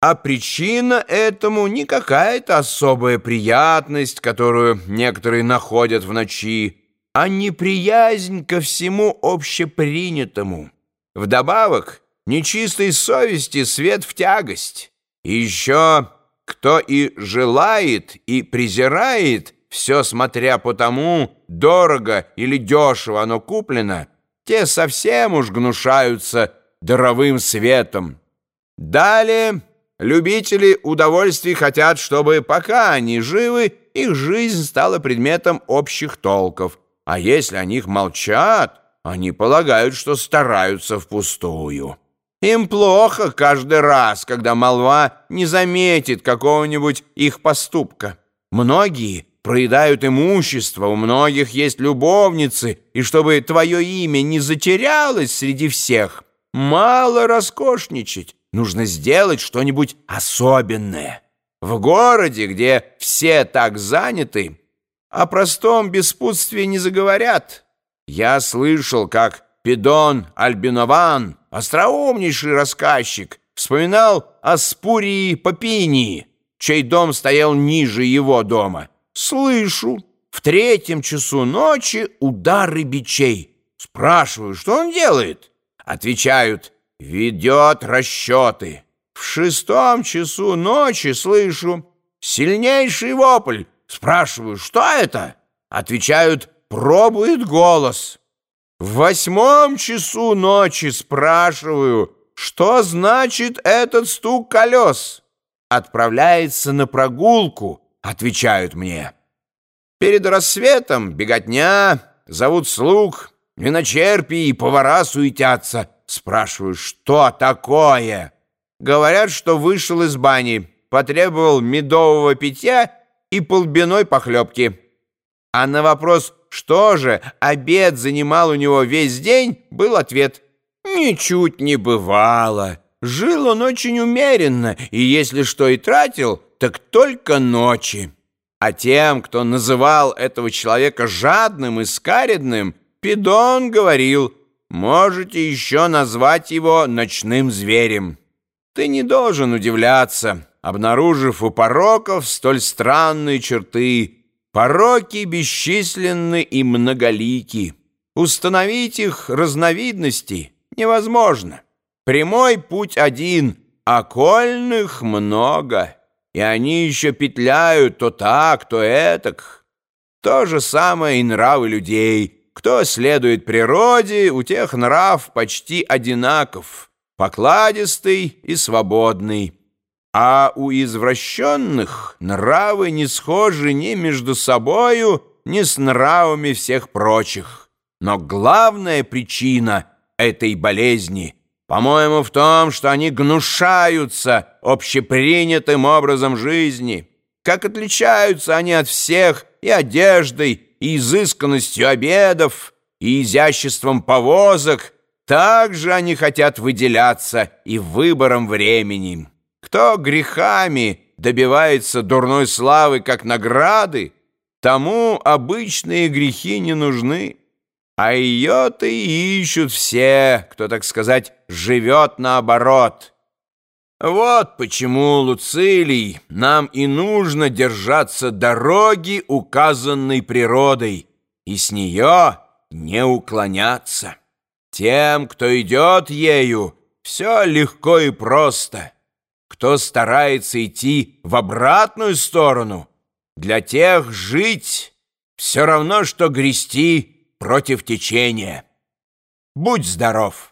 А причина этому не какая-то особая приятность, которую некоторые находят в ночи, а неприязнь ко всему общепринятому. Вдобавок, нечистой совести свет в тягость. И еще кто и желает, и презирает, все смотря по тому, дорого или дешево оно куплено, те совсем уж гнушаются даровым светом. Далее... Любители удовольствий хотят, чтобы, пока они живы, их жизнь стала предметом общих толков. А если о них молчат, они полагают, что стараются впустую. Им плохо каждый раз, когда молва не заметит какого-нибудь их поступка. Многие проедают имущество, у многих есть любовницы, и чтобы твое имя не затерялось среди всех, мало роскошничать нужно сделать что-нибудь особенное. В городе, где все так заняты, о простом беспутстве не заговорят. Я слышал, как Педон Альбинован, остроумнейший рассказчик, вспоминал о Спурии Попинии, чей дом стоял ниже его дома. Слышу, в третьем часу ночи удары бичей. Спрашиваю, что он делает? Отвечают, ведет расчеты. В шестом часу ночи слышу сильнейший вопль. Спрашиваю, что это? Отвечают, пробует голос. В восьмом часу ночи спрашиваю, что значит этот стук колес? Отправляется на прогулку, отвечают мне. Перед рассветом беготня, зовут слуг, виночерпи и повара суетятся — Спрашиваю, что такое? Говорят, что вышел из бани, потребовал медового питья и полбиной похлебки. А на вопрос, что же, обед занимал у него весь день, был ответ. Ничуть не бывало. Жил он очень умеренно, и если что и тратил, так только ночи. А тем, кто называл этого человека жадным и скаредным, Пидон говорил — Можете еще назвать его ночным зверем. Ты не должен удивляться, обнаружив у пороков столь странные черты. Пороки бесчисленны и многолики. Установить их разновидности невозможно. Прямой путь один, а кольных много. И они еще петляют то так, то этак. То же самое и нравы людей — кто следует природе, у тех нрав почти одинаков, покладистый и свободный. А у извращенных нравы не схожи ни между собою, ни с нравами всех прочих. Но главная причина этой болезни, по-моему, в том, что они гнушаются общепринятым образом жизни. Как отличаются они от всех и одеждой, и изысканностью обедов, и изяществом повозок, также они хотят выделяться и выбором времени. Кто грехами добивается дурной славы как награды, тому обычные грехи не нужны. А ее-то и ищут все, кто, так сказать, живет наоборот. Вот почему, Луцилий, нам и нужно держаться дороги, указанной природой, и с нее не уклоняться. Тем, кто идет ею, все легко и просто. Кто старается идти в обратную сторону, для тех жить все равно, что грести против течения. Будь здоров!